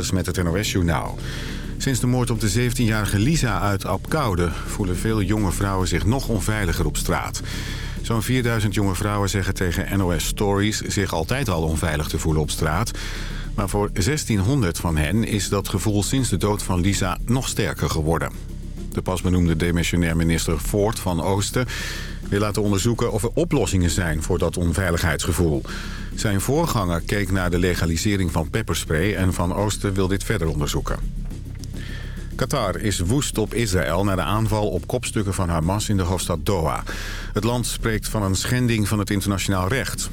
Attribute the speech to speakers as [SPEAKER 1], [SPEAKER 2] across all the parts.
[SPEAKER 1] is met het NOS-journaal. Sinds de moord op de 17-jarige Lisa uit Apkoude... voelen veel jonge vrouwen zich nog onveiliger op straat. Zo'n 4000 jonge vrouwen zeggen tegen NOS Stories... zich altijd al onveilig te voelen op straat. Maar voor 1600 van hen is dat gevoel sinds de dood van Lisa nog sterker geworden. De pas benoemde demissionair minister Voort van Oosten... wil laten onderzoeken of er oplossingen zijn voor dat onveiligheidsgevoel... Zijn voorganger keek naar de legalisering van pepperspray... en Van Oosten wil dit verder onderzoeken. Qatar is woest op Israël na de aanval op kopstukken van Hamas in de hoofdstad Doha. Het land spreekt van een schending van het internationaal recht.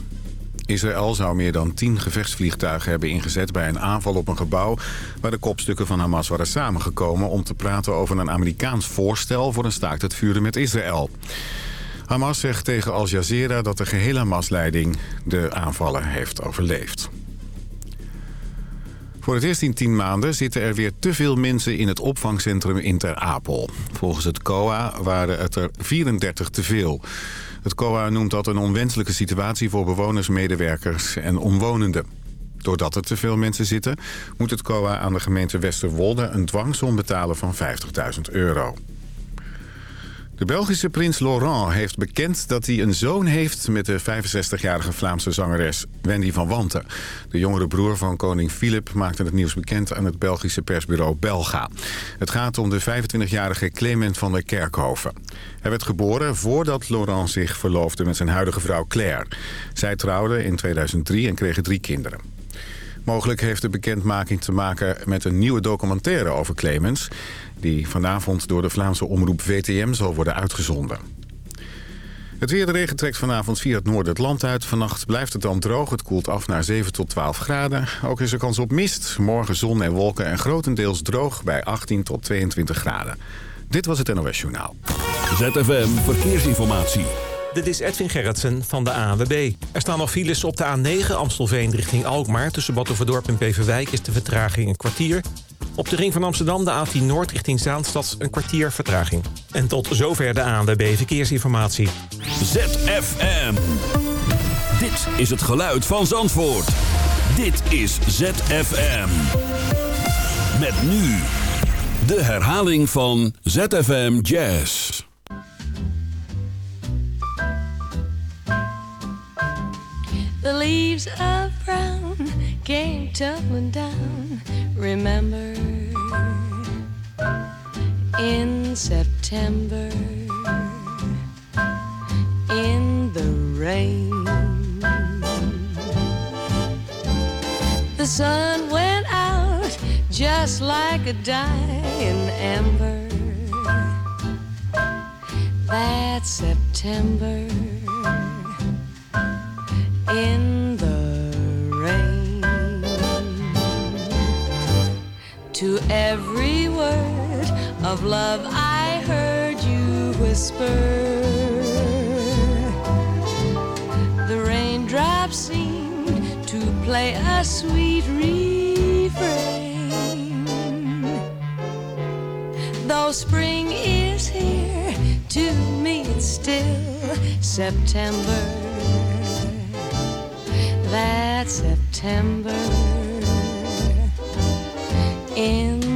[SPEAKER 1] Israël zou meer dan tien gevechtsvliegtuigen hebben ingezet bij een aanval op een gebouw... waar de kopstukken van Hamas waren samengekomen om te praten over een Amerikaans voorstel voor een staakt het vuren met Israël. Hamas zegt tegen Al Jazeera dat de gehele Hamas-leiding de aanvallen heeft overleefd. Voor het eerst in tien maanden zitten er weer te veel mensen in het opvangcentrum in Ter Apel. Volgens het COA waren het er 34 te veel. Het COA noemt dat een onwenselijke situatie voor bewoners, medewerkers en omwonenden. Doordat er te veel mensen zitten, moet het COA aan de gemeente Westerwolde een dwangsom betalen van 50.000 euro. De Belgische prins Laurent heeft bekend dat hij een zoon heeft... met de 65-jarige Vlaamse zangeres Wendy van Wanten. De jongere broer van koning Filip maakte het nieuws bekend... aan het Belgische persbureau Belga. Het gaat om de 25-jarige Clement van der Kerkhoven. Hij werd geboren voordat Laurent zich verloofde met zijn huidige vrouw Claire. Zij trouwden in 2003 en kregen drie kinderen. Mogelijk heeft de bekendmaking te maken met een nieuwe documentaire over Clemens... die vanavond door de Vlaamse omroep VTM zal worden uitgezonden. Het weer de regen trekt vanavond via het noorden het land uit. Vannacht blijft het dan droog. Het koelt af naar 7 tot 12 graden. Ook is er kans op mist. Morgen zon en wolken en grotendeels droog bij 18 tot 22 graden. Dit was het NOS Journaal.
[SPEAKER 2] ZFM Verkeersinformatie.
[SPEAKER 3] Dit is Edwin Gerritsen van de ANWB. Er staan nog files op de A9 Amstelveen richting Alkmaar. Tussen Battenverdorp en Beverwijk is de vertraging een kwartier. Op de ring van Amsterdam de A10 Noord richting Zaanstad een kwartier vertraging. En tot zover de ANWB Verkeersinformatie.
[SPEAKER 2] ZFM. Dit is het geluid van Zandvoort. Dit is ZFM. Met nu de herhaling van ZFM Jazz.
[SPEAKER 4] The leaves of brown came tumbling down. Remember in September in the rain. The sun went out just like a dying ember. That September in the To every word of love I heard you whisper. The raindrops seemed to play a sweet refrain. Though spring is here, to me it's still September that September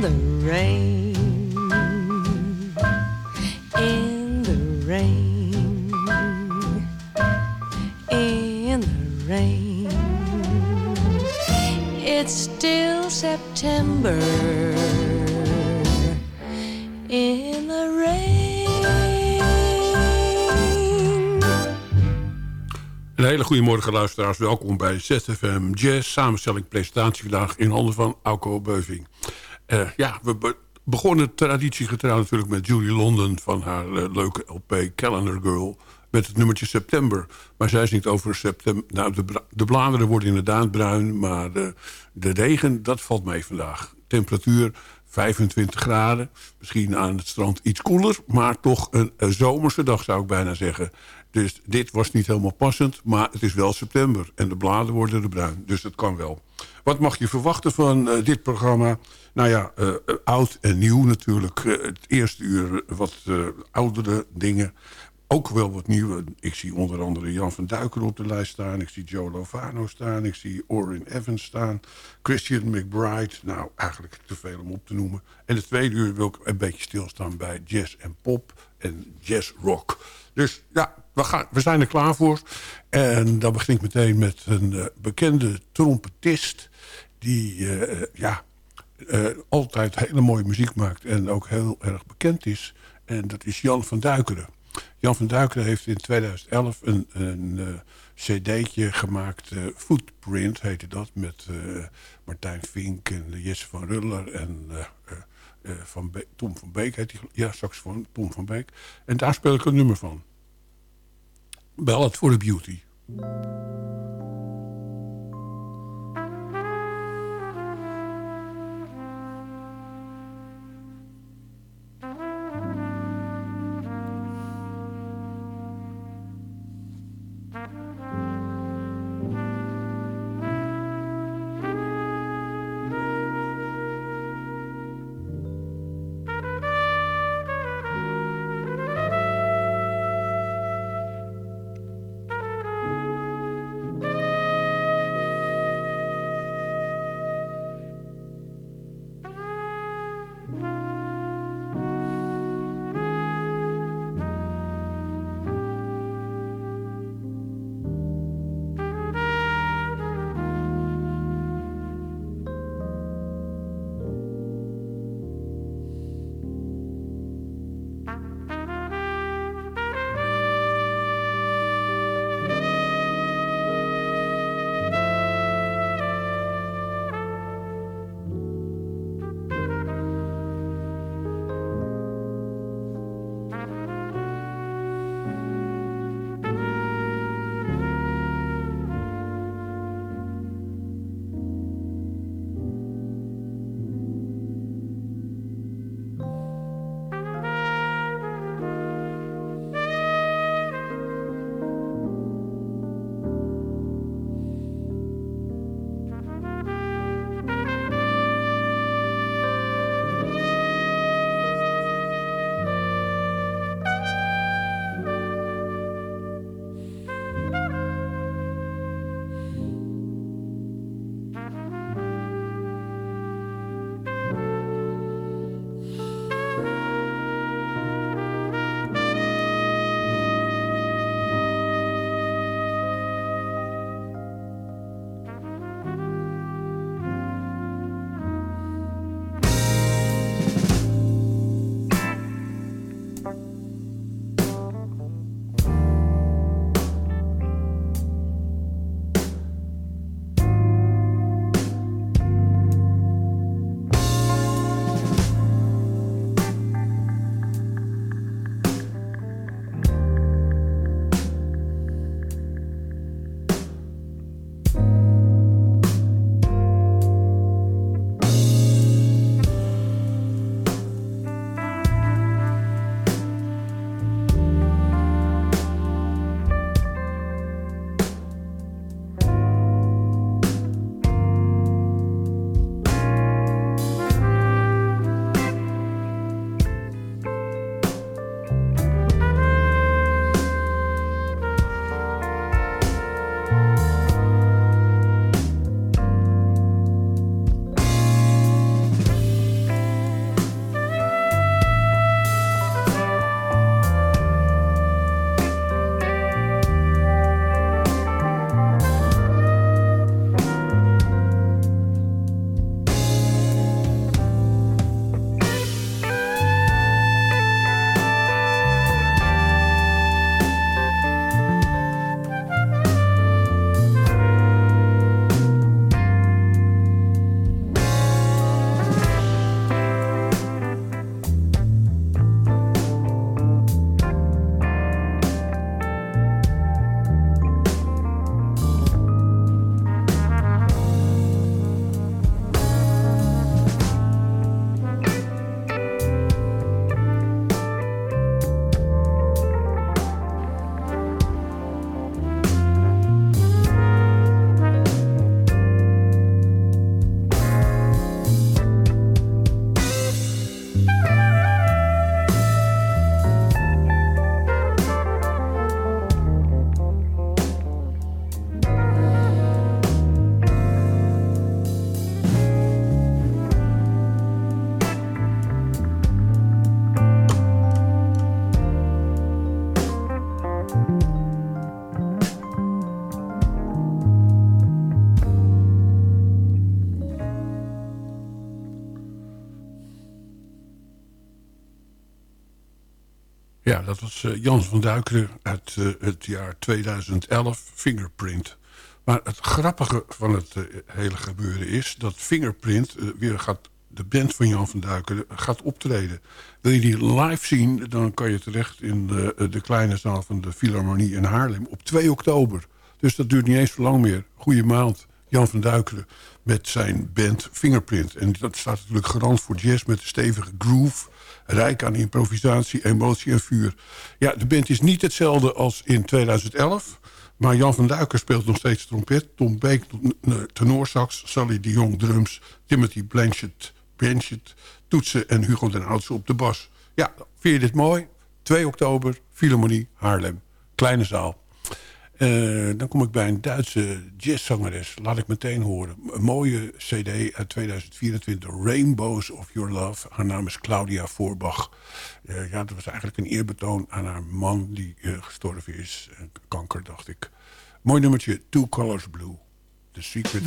[SPEAKER 4] the rain, in the rain, in the rain. It's still September in the rain.
[SPEAKER 5] Een hele goede morgen luisteraars. Welkom bij ZFM Jazz. Samenstelling presentatie vandaag in handen van Auko Beuving. Eh, ja, we be begonnen traditiegetrouw natuurlijk met Julie London... van haar eh, leuke LP Calendar Girl met het nummertje September. Maar zij is niet over september. Nou, de, de bladeren worden inderdaad bruin... maar de, de regen, dat valt mee vandaag. Temperatuur 25 graden. Misschien aan het strand iets koeler. Maar toch een zomerse dag zou ik bijna zeggen. Dus dit was niet helemaal passend. Maar het is wel september. En de bladeren worden er bruin. Dus het kan wel. Wat mag je verwachten van uh, dit programma? Nou ja, uh, oud en nieuw natuurlijk. Het eerste uur wat oudere dingen. ook wel wat nieuwe. Ik zie onder andere Jan van Duiker op de lijst staan. Ik zie Joe Lovano staan. Ik zie Orin Evans staan. Christian McBride. Nou, eigenlijk te veel om op te noemen. En de tweede uur wil ik een beetje stilstaan bij jazz en pop en jazz rock. Dus ja, we, gaan, we zijn er klaar voor. En dan begin ik meteen met een uh, bekende trompetist... die uh, ja, uh, altijd hele mooie muziek maakt en ook heel erg bekend is. En dat is Jan van Duikeren. Jan van Duikeren heeft in 2011 een, een cd'tje gemaakt. Footprint heette dat. Met Martijn Vink en Jesse van Ruller en van Tom van Beek. Heet die, ja, saxofoon, Tom van Beek. En daar speel ik een nummer van. Ballad for the Beauty. Uh, Jans van Duikeren uit uh, het jaar 2011, Fingerprint. Maar het grappige van het uh, hele gebeuren is... dat Fingerprint weer gaat... de band van Jan van Duikeren gaat optreden. Wil je die live zien, dan kan je terecht... in de, de kleine zaal van de Philharmonie in Haarlem op 2 oktober. Dus dat duurt niet eens zo lang meer. Goeie maand. Jan van Duikeren met zijn band Fingerprint. En dat staat natuurlijk garant voor jazz met een stevige groove... rijk aan improvisatie, emotie en vuur. Ja, de band is niet hetzelfde als in 2011... maar Jan van Duiker speelt nog steeds trompet... Tom Beek tenorsax, Sally de Jong drums... Timothy Blanchett, Blanchett toetsen en Hugo den Oudse op de bas. Ja, vind je dit mooi? 2 oktober, Philharmonie, Haarlem. Kleine zaal. Uh, dan kom ik bij een Duitse jazzzangeres. Laat ik meteen horen. Een mooie cd uit 2024. Rainbows of Your Love. Haar naam is Claudia Voorbach. Uh, ja, dat was eigenlijk een eerbetoon aan haar man die uh, gestorven is. kanker, dacht ik. Mooi nummertje. Two Colors Blue. The Secret.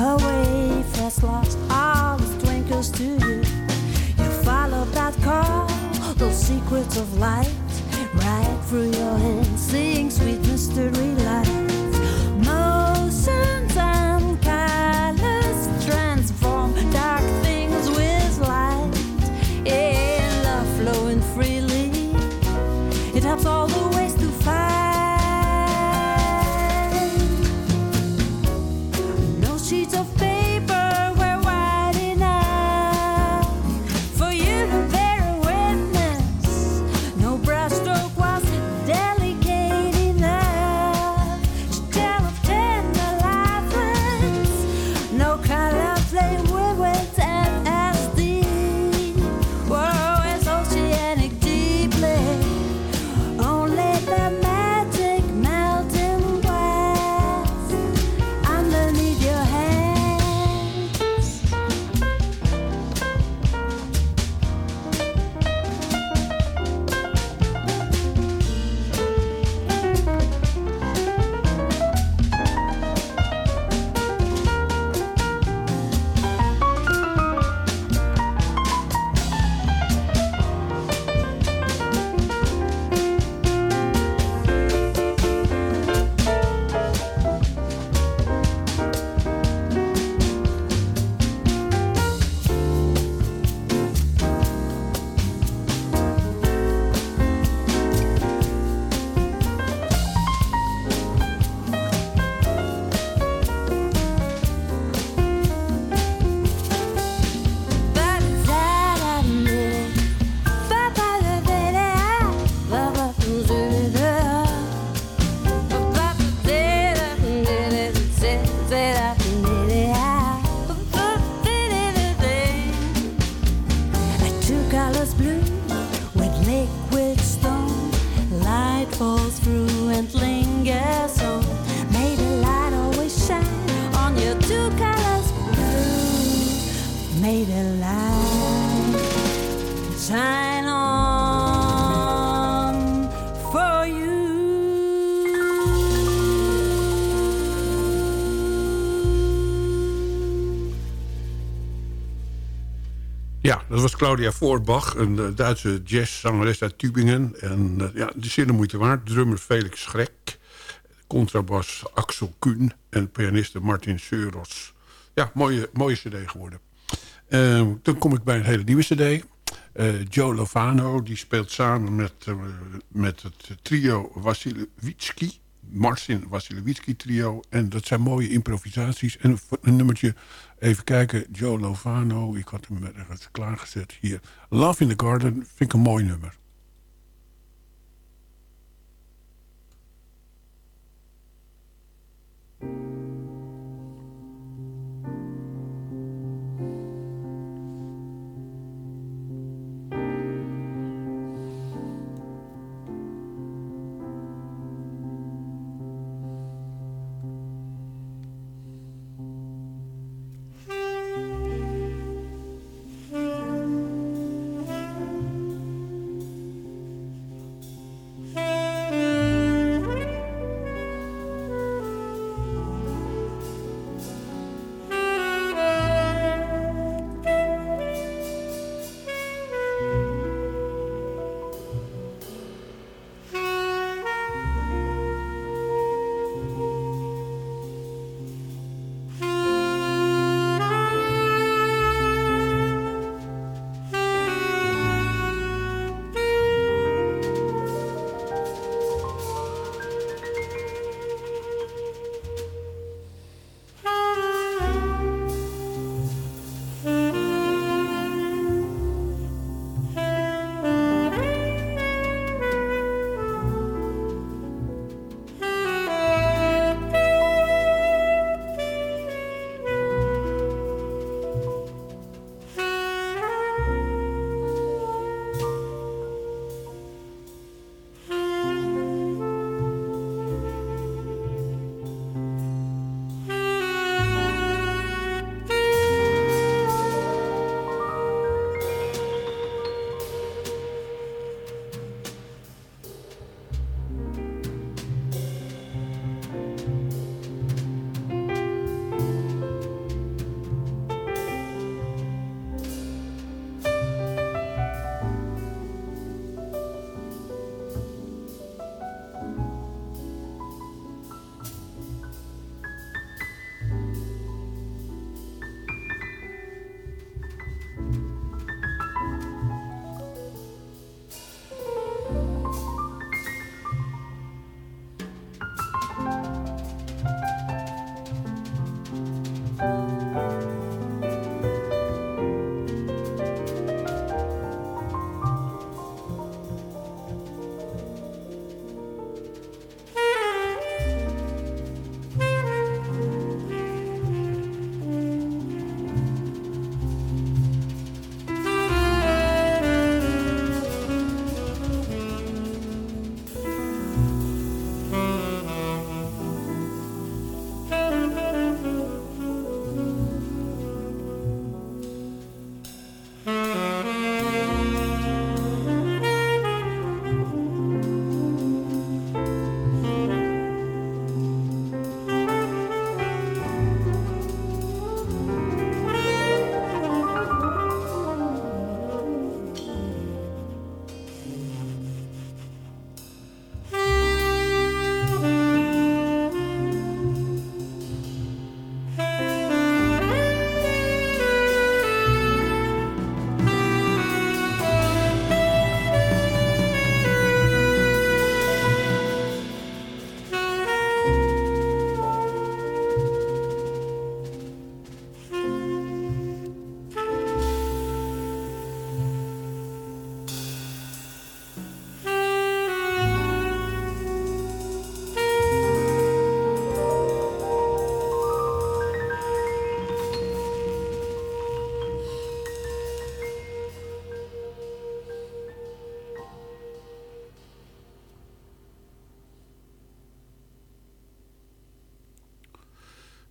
[SPEAKER 6] Away fast lost all the twinkles to you. You follow that call those secrets of light right through your hands seeing sweet mystery
[SPEAKER 5] Ja, dat was Claudia Voorbach, een uh, Duitse jazzzangeres uit Tübingen. En uh, ja, de zin de moeite waard. Drummer Felix Schrek, contrabas Axel Kuhn en pianiste Martin Seuros. ja, mooie, mooie cd geworden. Eh, dan kom ik bij een hele nieuwe cd. Eh, Joe Lovano, die speelt samen met, eh, met het trio Wasilewitsky. Marcin Wasilewitsky trio. En dat zijn mooie improvisaties. En een nummertje, even kijken, Joe Lovano. Ik had hem ergens klaargezet hier. Love in the Garden, vind ik een mooi nummer.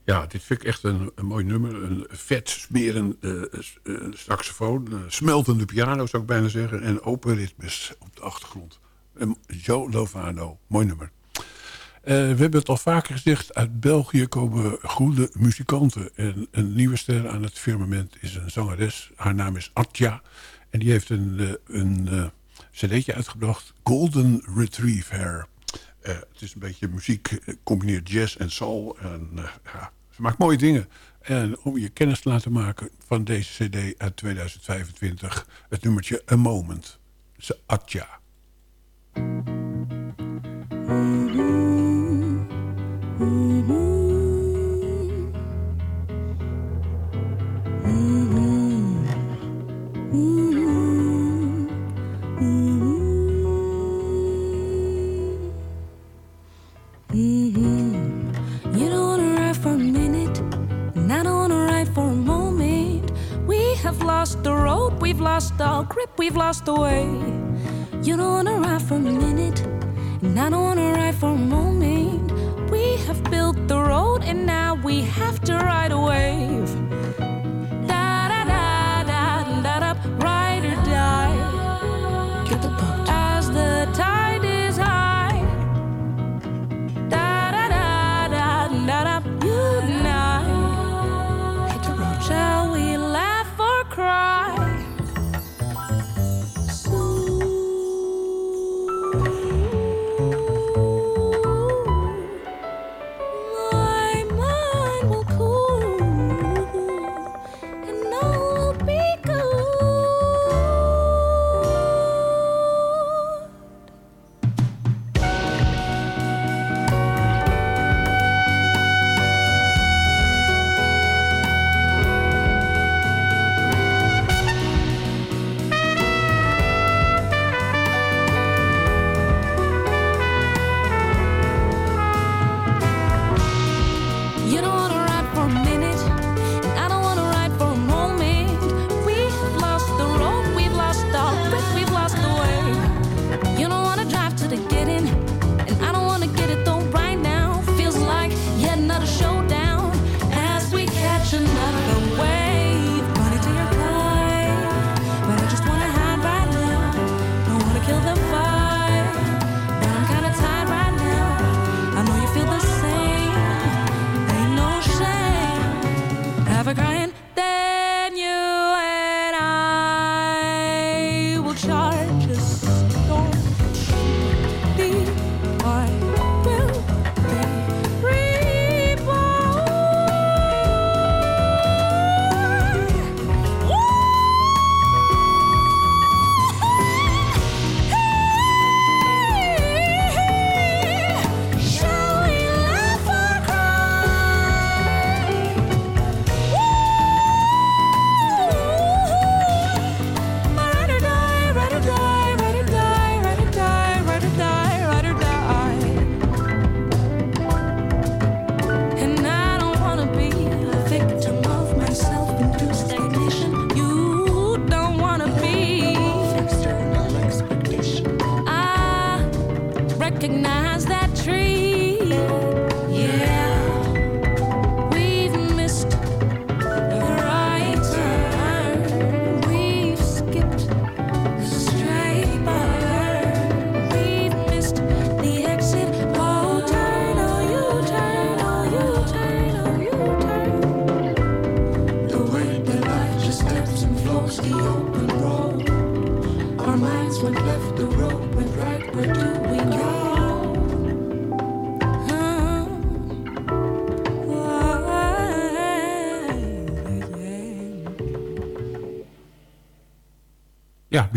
[SPEAKER 5] Ja, dit vind ik echt een, een mooi nummer. Een vet smerend uh, saxofoon. Uh, smeltende piano zou ik bijna zeggen. En open ritmes op de achtergrond. Um, Joe Lovano, mooi nummer. we hebben het al vaker gezegd. Uit België komen goede muzikanten. En een nieuwe ster aan het firmament is een zangeres. Haar naam is Atja. En die heeft een, een cd'tje uitgebracht. Golden Retrieve Hair. het is een beetje muziek, combineert jazz en soul. En ja,
[SPEAKER 7] ze maakt mooie dingen. En om je kennis te laten maken van deze cd uit 2025... het nummertje A Moment. Ze Atja.
[SPEAKER 8] passed
[SPEAKER 7] away.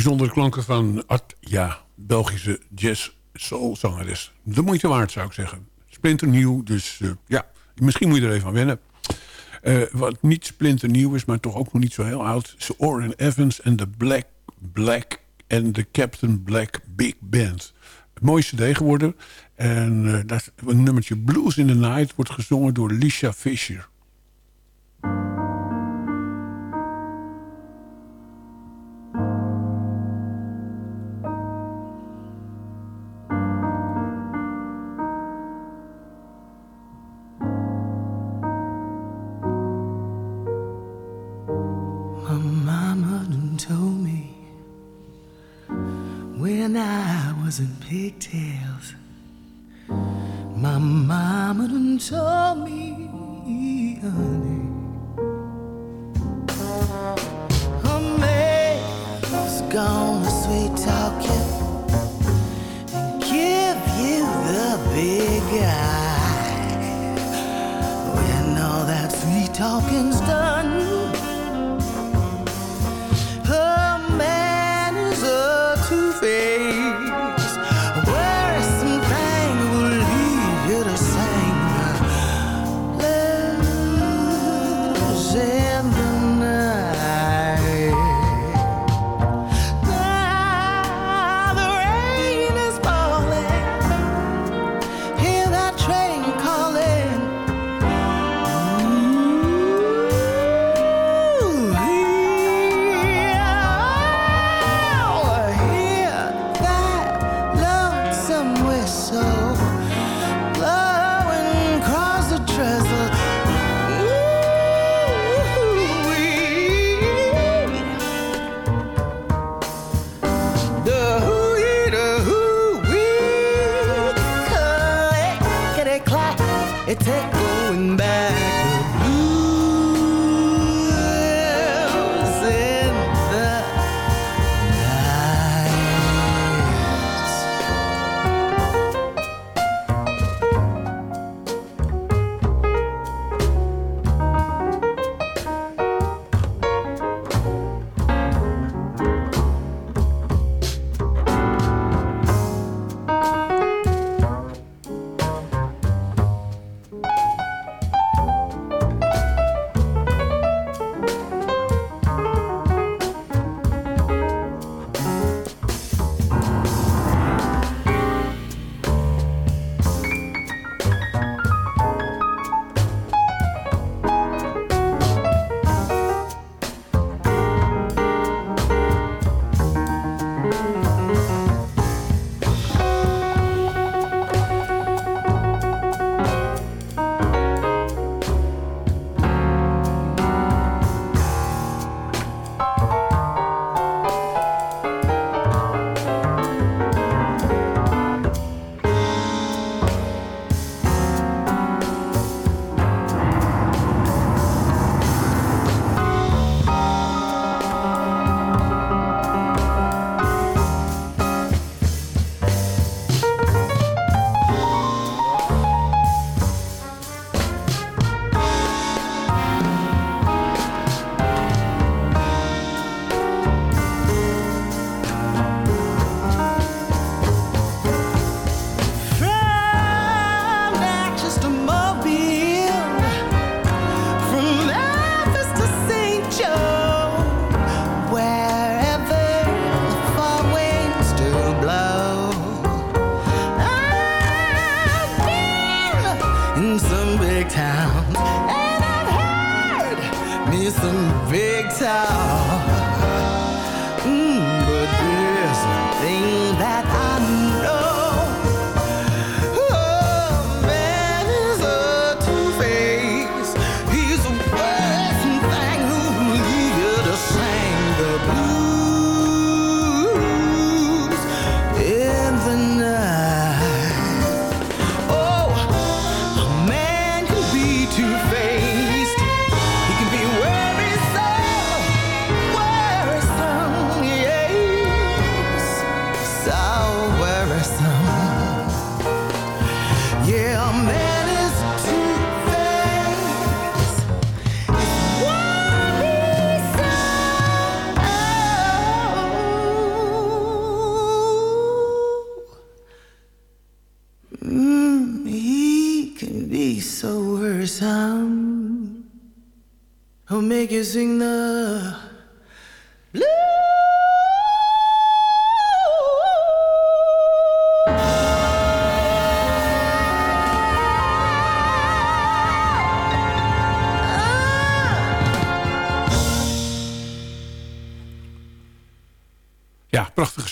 [SPEAKER 7] bijzondere klanken van Ad, ja, Belgische jazz soulzangeres. De moeite waard zou ik zeggen. Splinternieuw, dus eh, ja, misschien moet je er even aan wennen. Eh, wat niet splinternieuw is, maar toch ook nog niet zo heel oud... Ze Orin Evans en de Black Black en de Captain Black Big Band. Het mooiste deeg geworden. En uh, dat, een nummertje Blues in the Night wordt gezongen door Lisha Fisher.
[SPEAKER 9] It ain't going back.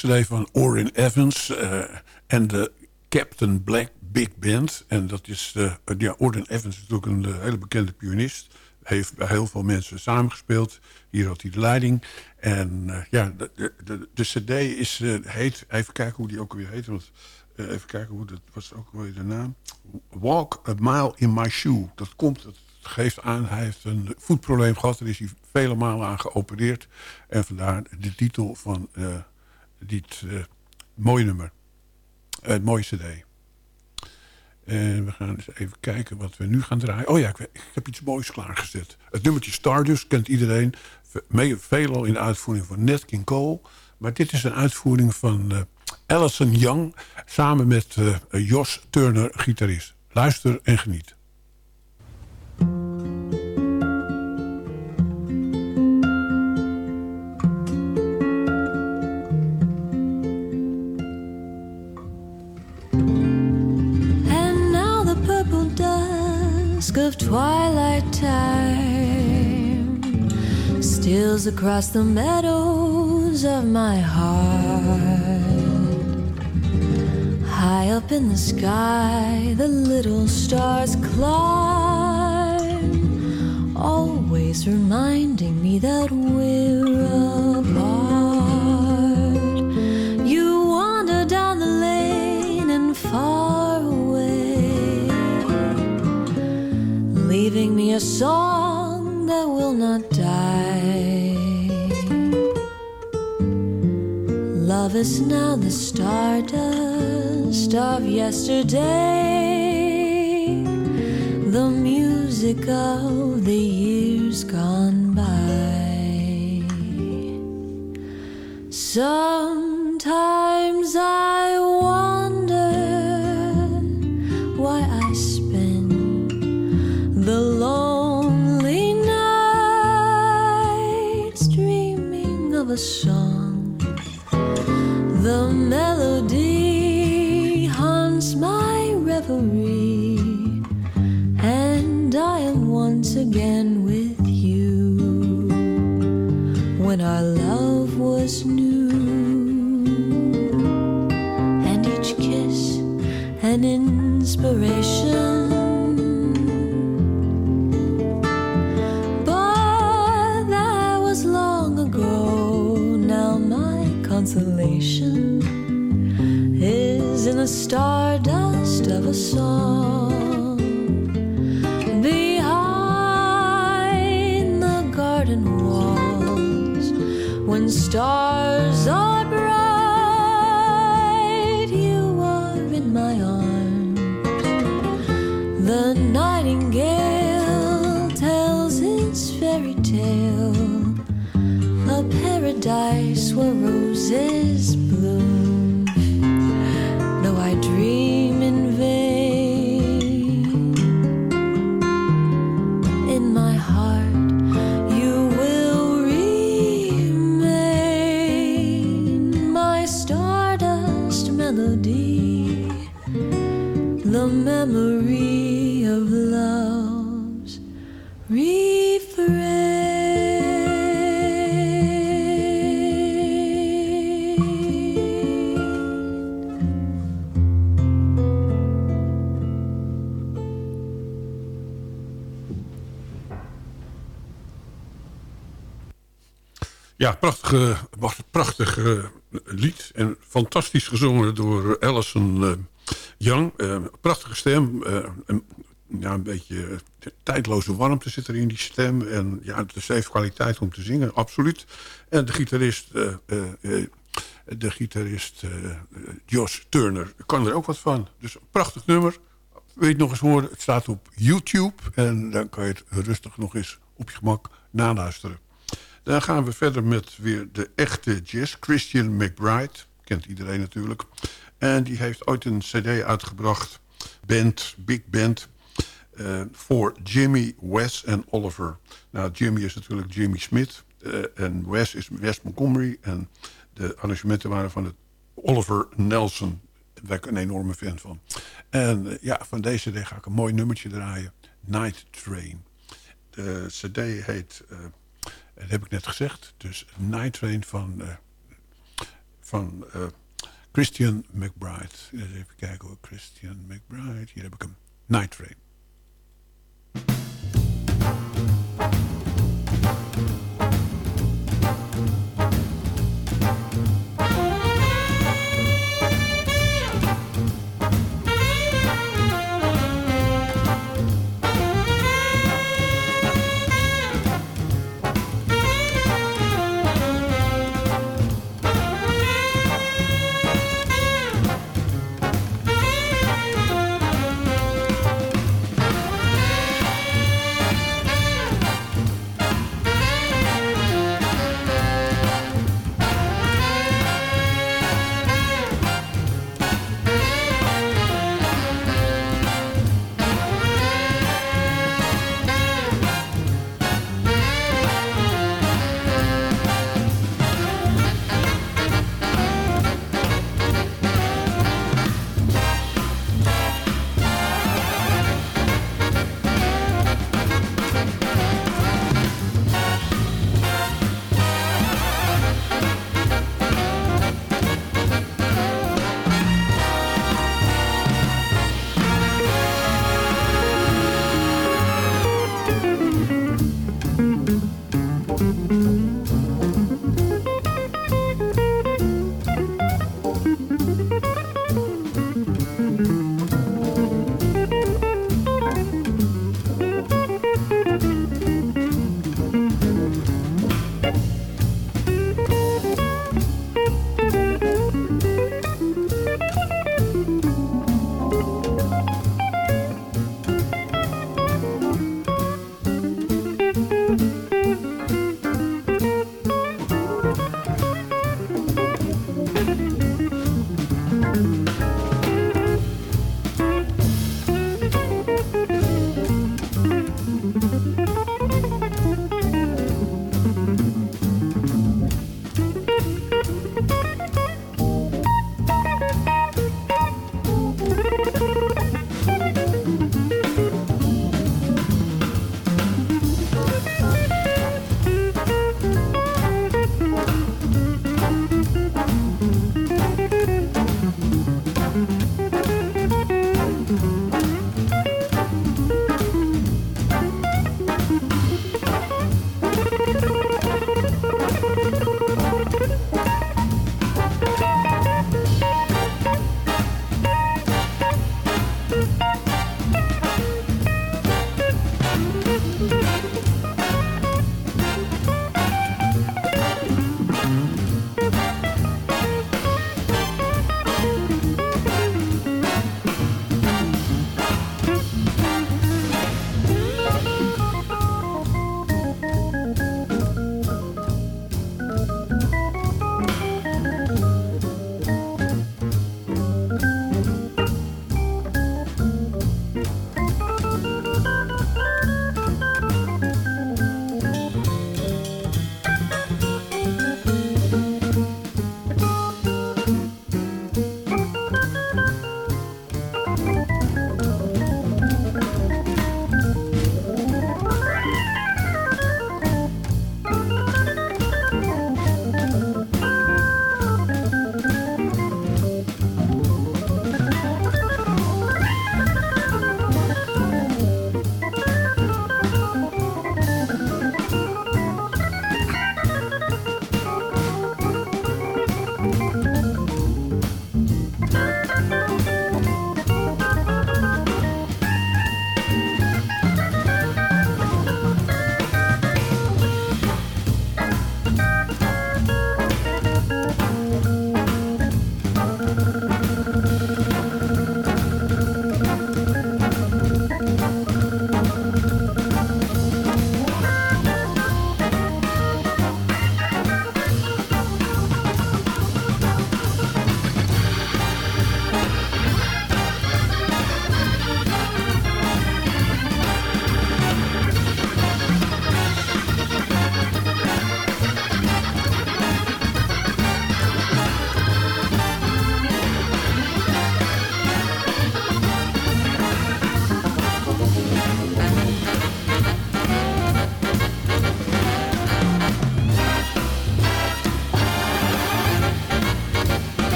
[SPEAKER 5] Cd van Orrin Evans eh, en de Captain Black Big Band. En dat is, eh, ja, Orrin Evans is natuurlijk een eh, hele bekende pianist. Heeft bij heel veel mensen samengespeeld. Hier had hij de leiding. En ja, de, de, de, cd is, heet, even kijken hoe die ook weer heet. Want, eh, even kijken hoe dat was ook weer de naam. Walk a Mile in My Shoe. Dat komt, dat geeft aan, hij heeft een voetprobleem gehad. Daar is hij vele malen aan geopereerd. En vandaar de titel van dit eh, mooie nummer. Eh, het mooie cd. En we gaan eens even kijken wat we nu gaan draaien. Oh ja, ik, heb iets moois klaargezet. Het nummertje Stardust kent iedereen. Ve- Veelal in de uitvoering van Nat King Cole. Maar dit is een uitvoering van eh Alison Young... samen met Jos Turner, gitarist. Luister en geniet.
[SPEAKER 4] Of twilight time steals across the meadows of my heart. High up in the sky, the little stars climb, always reminding me that we're apart. A song that will not die. Love is now the stardust of yesterday, the music of the years gone by. Sometimes I wonder song. The melody haunts my reverie, and I am once again with you when our love the stardust of a song. Behind the garden walls when stars are of.
[SPEAKER 5] Ja, prachtige, prachtig lied. En fantastisch gezongen door Alison eh, Young. Eh, prachtige stem. eh, een, ja, een beetje eh, tijdloze warmte zit er in die stem. En ja, het heeft kwaliteit om te zingen, absoluut. En de gitarist, de gitarist eh, Josh Turner kan er ook wat van. Dus een prachtig nummer. Wil je nog eens horen? Het staat op YouTube. En dan kan je het rustig nog eens op je gemak naluisteren. Dan gaan we verder met weer de echte jazz. Christian McBride, kent iedereen natuurlijk. En die heeft ooit een cd uitgebracht. Band, big band. eh, voor Jimmy, Wes en Oliver. Nou, Jimmy is natuurlijk Jimmy Smith. eh, en Wes is Wes Montgomery. En de arrangementen waren van het Oliver Nelson. Daar ben ik een enorme fan van. En eh, ja, van deze cd ga ik een mooi nummertje draaien. Night Train. De cd heet... dat heb ik net gezegd. Dus Night Train van, van Christian McBride. Even kijken. Christian McBride. Hier heb ik hem. Night.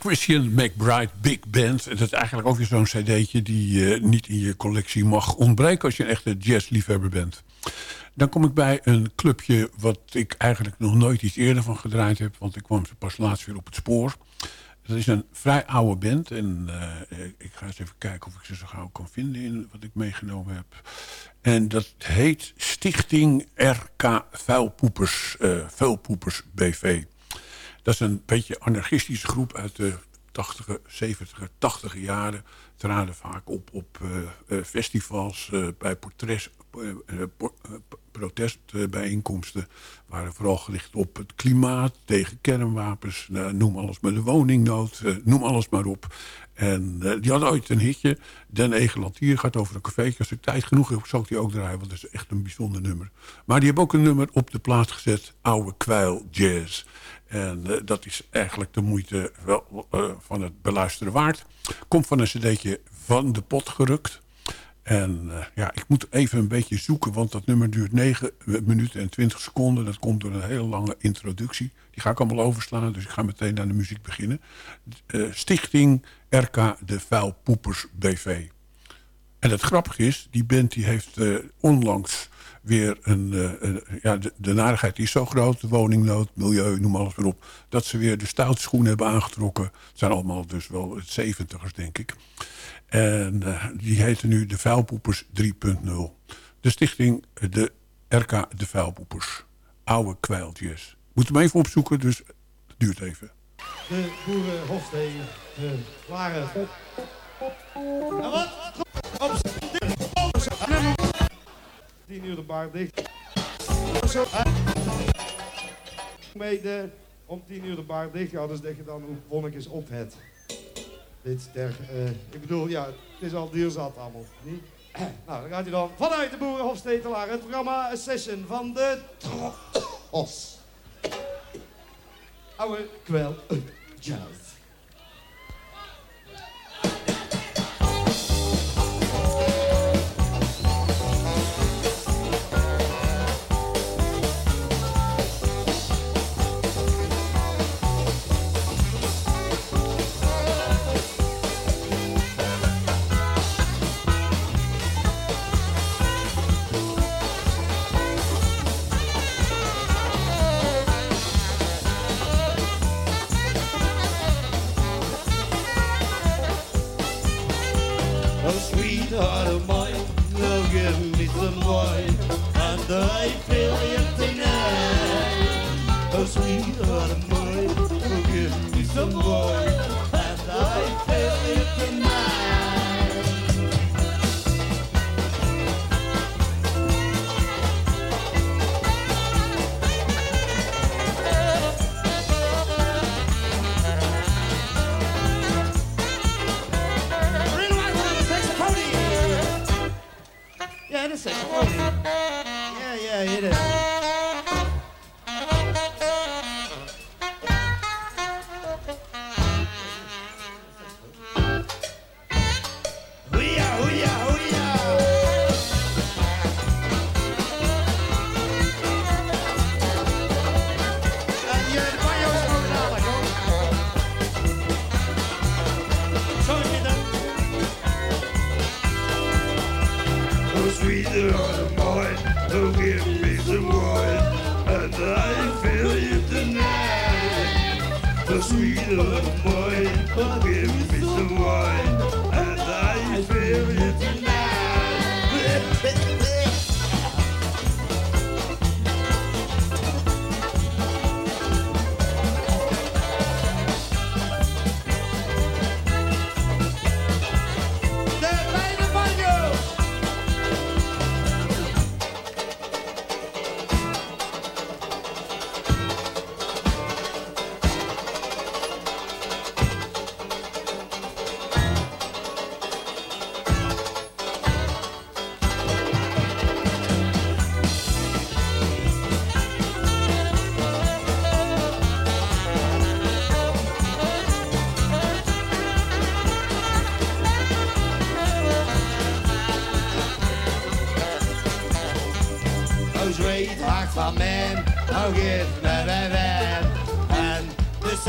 [SPEAKER 5] Christian McBride Big Band. Dat is eigenlijk ook weer zo'n cd'tje die uh, niet in je collectie mag ontbreken... als je een echte jazzliefhebber bent. Dan kom ik bij een clubje wat ik eigenlijk nog nooit iets eerder van gedraaid heb... want ik kwam ze pas laatst weer op het spoor. Dat is een vrij oude band. En uh, ik ga eens even kijken of ik ze zo gauw kan vinden in wat ik meegenomen heb. En dat heet Stichting RK Vuilpoepers, uh, Vuilpoepers BV. Dat is een beetje anarchistische groep uit de 80, 70, 80 jaren. Traden vaak op op uh, festivals, uh, bij portret, protestbijeenkomsten. Waren vooral gericht op het klimaat, tegen kernwapens. Nou, noem alles maar de woningnood, noem alles maar op. En die hadden ooit een hitje. Den Egeland hier gaat over een cafeetje. Als ik tijd genoeg heb, zal ik die ook draaien. Want dat is echt een bijzonder nummer. Maar die hebben ook een nummer op de plaats gezet. Oude Kwijl Jazz. En uh, dat is eigenlijk de moeite wel, uh, van het beluisteren waard. Komt van een cd'tje van de pot gerukt. En uh, ja, ik moet even een beetje zoeken, want dat nummer duurt 9 minuten en 20 seconden. Dat komt door een hele lange introductie. Die ga ik allemaal overslaan, dus ik ga meteen naar de muziek beginnen. Stichting RK De Vuilpoepers BV. En het grappige is, die band die heeft onlangs weer een... Uh, een ja, de, de, narigheid is zo groot, de woningnood, milieu, noem alles maar op... dat ze weer de stoute schoenen hebben aangetrokken. Het zijn allemaal dus wel het zeventigers, denk ik. En uh, die heten nu de Vuilpoepers 3.0. De stichting de RK De Vuilpoepers. Oude kwijltjes. Moet hem even opzoeken, dus het duurt even.
[SPEAKER 10] De boerenhofstee uh, waren... En wat? Op tien uur de bar dicht. Mede om tien uur de bar dicht. Ja, dus dat je dan hoe wonnetjes op het. Dit ter, uh, ik bedoel, ja, het is al duur zat allemaal. Nou, dan gaat hij dan vanuit de Boerenhofstetelaar het programma Session van de Tros. Oude kwel jazz.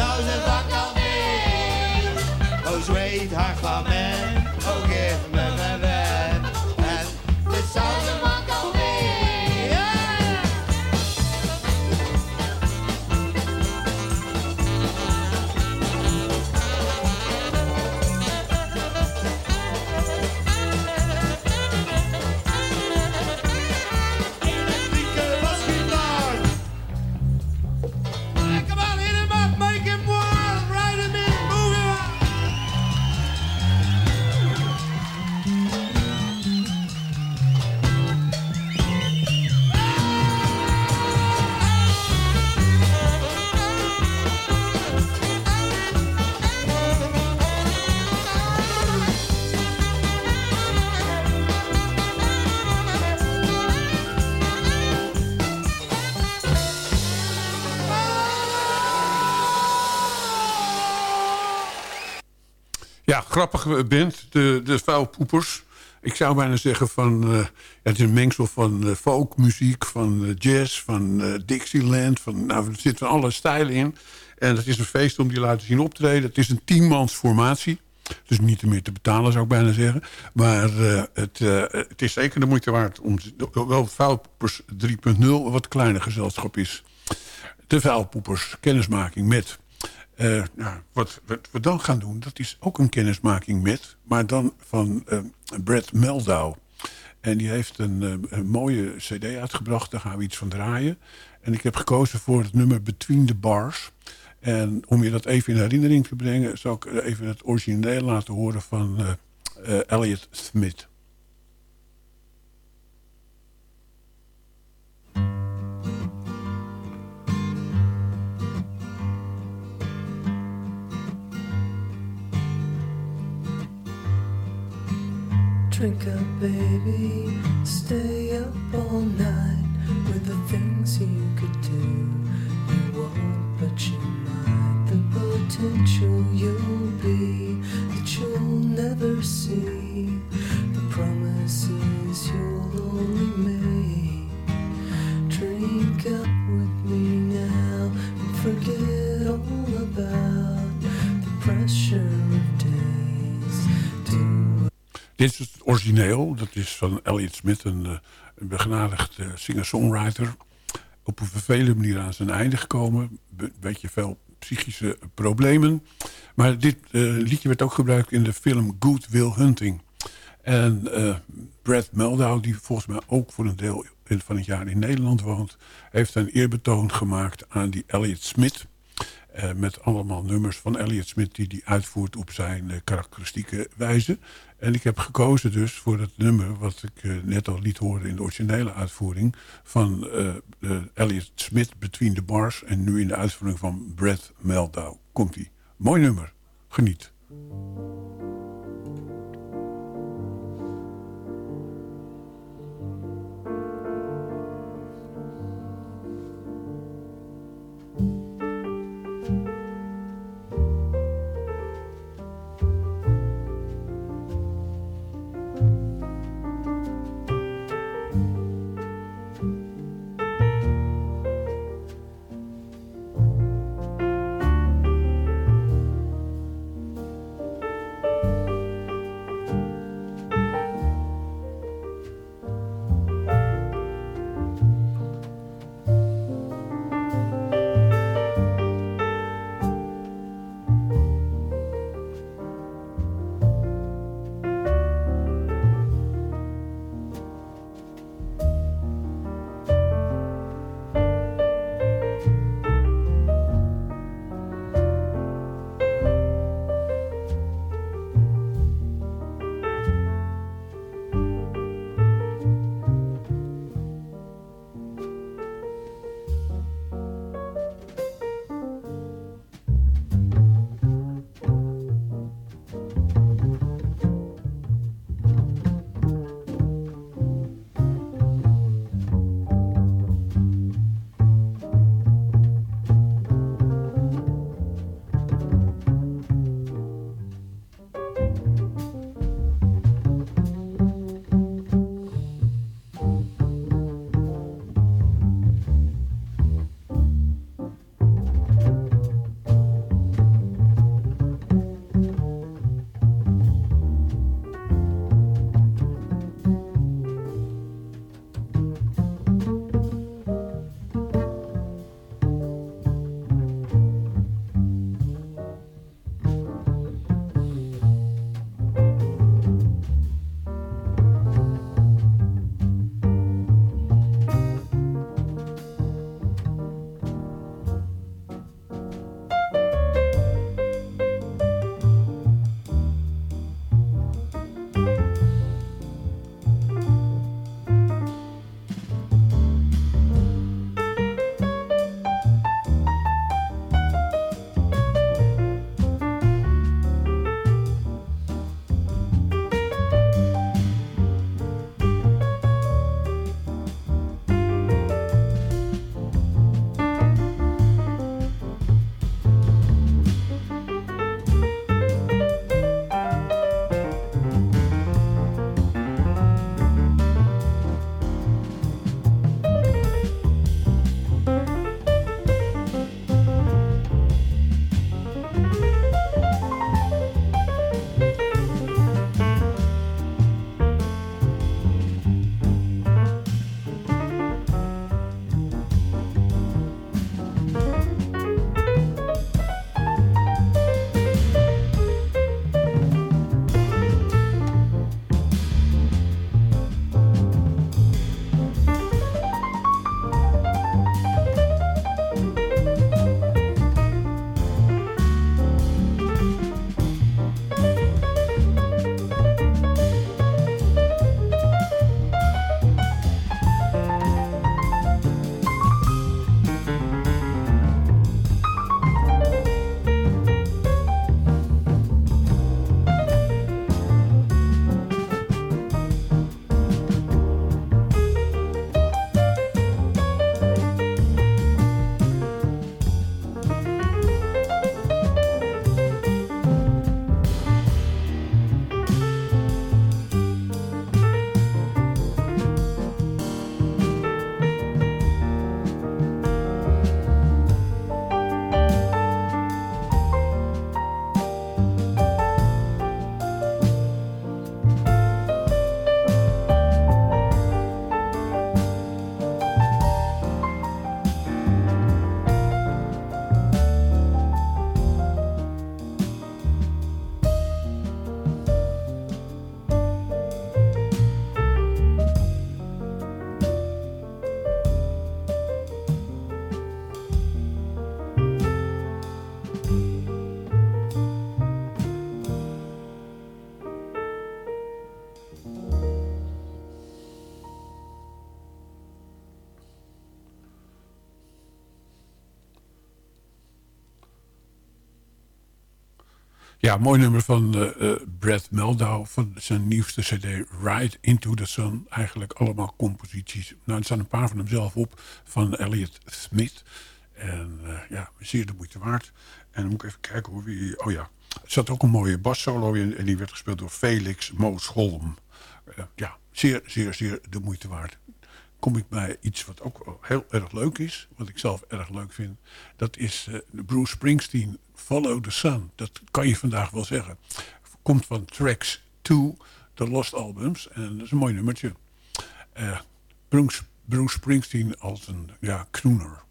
[SPEAKER 11] zou ze van kan mee. O, zweet haar van mij.
[SPEAKER 5] Ja, grappig band, de, de vuilpoepers. Ik zou bijna zeggen van... eh, het is een mengsel van eh, folkmuziek, van eh, jazz, van Dixieland. Van, nou, er zitten alle stijlen in. En het is een feest om die te laten zien optreden. Het is een tienmans formatie. Dus niet meer te betalen, zou ik bijna zeggen. Maar het, het is zeker de moeite waard om... Wel vuilpoepers 3.0 wat kleiner gezelschap is. De vuilpoepers, kennismaking met... Eh, nou, wat, wat we dan gaan doen, dat is ook een kennismaking met... maar dan van eh, Brad Meldau. En die heeft een, eh, een mooie cd uitgebracht, daar gaan we iets van draaien. En ik heb gekozen voor het nummer Between the Bars. En om je dat even in herinnering te brengen... zal ik even het origineel laten horen van Elliot Smith.
[SPEAKER 12] Drink up, baby. Stay up all night with the things you could do. You won't, but you might. The potential you'll be that you'll never see. The promises you'll only make. Drink up with me now and forget all about the pressure of days.
[SPEAKER 5] Dit origineel. Dat is van Elliot Smith, een, eh, een eh, singer-songwriter. Op een vervelende manier aan zijn einde gekomen. Een beetje veel psychische problemen. Maar dit eh, liedje werd ook gebruikt in de film Good Will Hunting. En Brad Meldau, die volgens mij ook voor een deel van het jaar in Nederland woont... heeft een eerbetoon gemaakt aan die Elliot Smith... Met allemaal nummers van Elliot Smith die hij uitvoert op zijn karakteristieke wijze. En ik heb gekozen dus voor het nummer wat ik eh, net al liet horen in de originele uitvoering van eh, eh, Elliot Smith Between the Bars en nu in de uitvoering van Brad Meldau. Komt ie. Mooi nummer. Geniet. Ja, mooi nummer van eh, Brad Meldau van zijn nieuwste cd Ride Into the Sun. Eigenlijk allemaal composities. Nou, er staan een paar van hem zelf op van Elliot Smith. En eh, ja, zeer de moeite waard. En dan moet ik even kijken hoe wie... Oh ja, er zat ook een mooie bassolo in en die werd gespeeld door Felix Moosholm. Ja, zeer, zeer, zeer de moeite waard kom ik bij iets wat ook heel erg leuk is. Wat ik zelf erg leuk vind. Dat is uh, Bruce Springsteen, Follow the Sun. Dat kan je vandaag wel zeggen. Komt van Tracks 2, de Lost Albums. En dat is een mooi nummertje. Bruce, Bruce Springsteen als een ja, knoener.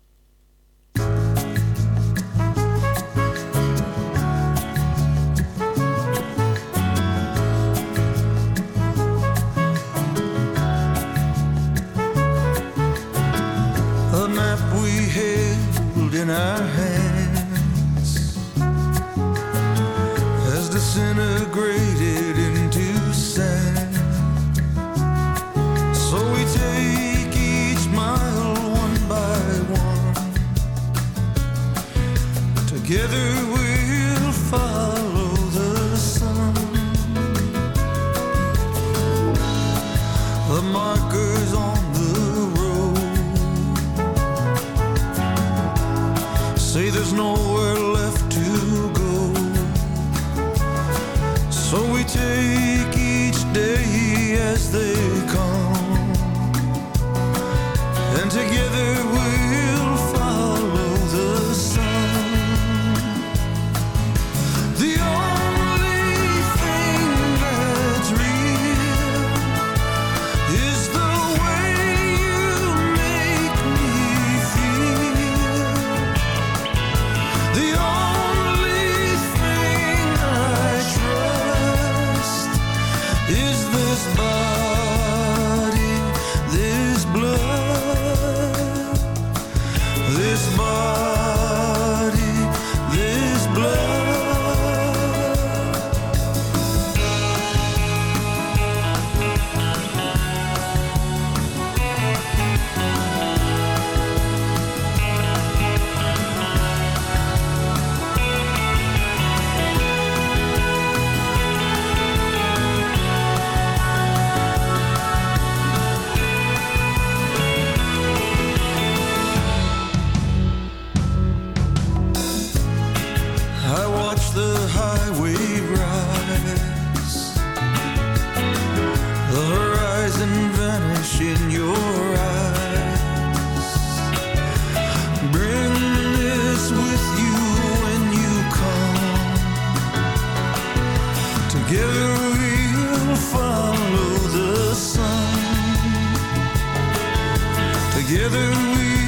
[SPEAKER 12] Together we'll follow the sun. Together we'll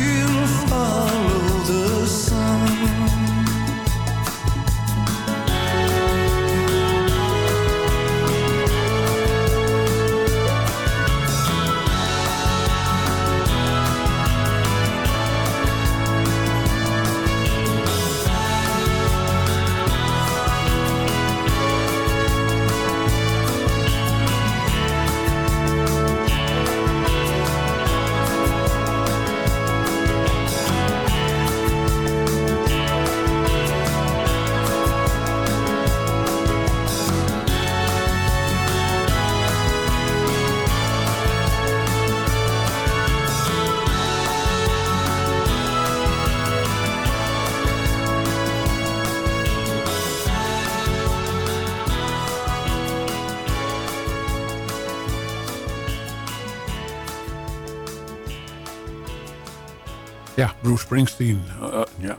[SPEAKER 5] Bruce Springsteen. eh, ja.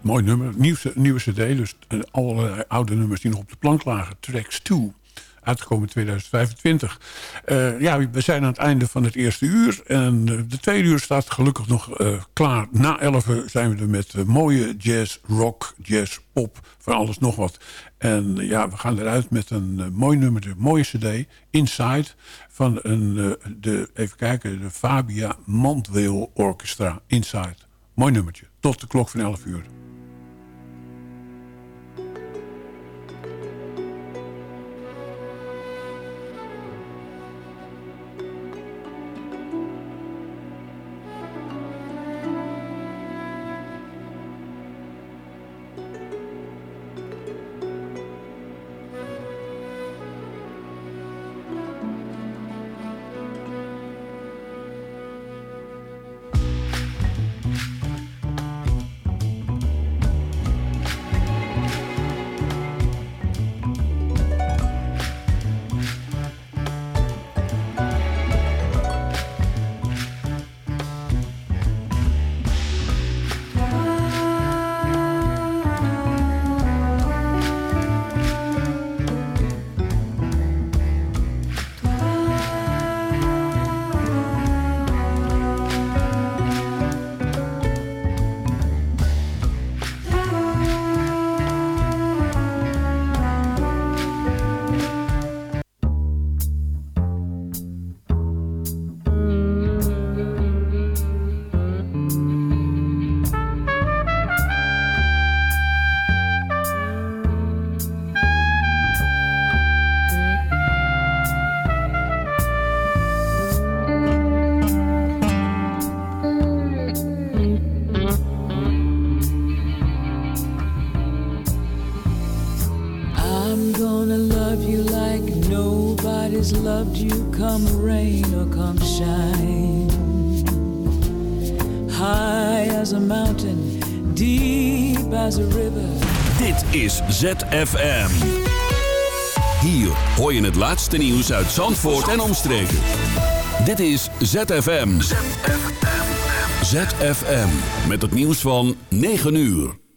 [SPEAKER 5] Mooi nummer. Nieuwste, nieuwe cd. Dus eh, allerlei oude nummers die nog op de plank lagen. Tracks 2. Uitgekomen in 2025. Eh, ja, we zijn aan het einde van het eerste uur. En de tweede uur staat gelukkig nog klaar. Na 11 zijn we er met mooie jazz, rock, jazz, pop. Van alles nog wat. En ja, we gaan eruit met een mooi nummer. De mooie cd. Inside. Van een, de, even kijken, de Fabia Mandweel Orchestra. Inside. Mooi nummertje. Tot de klok van 11 uur.
[SPEAKER 12] Nobody's loved you, come rain or come shine. High as a mountain, deep as a river.
[SPEAKER 2] Dit is ZFM. Hier hoor je het laatste nieuws uit Zandvoort en omstreken. Dit is ZFM. ZFM. Met het nieuws van 9 uur.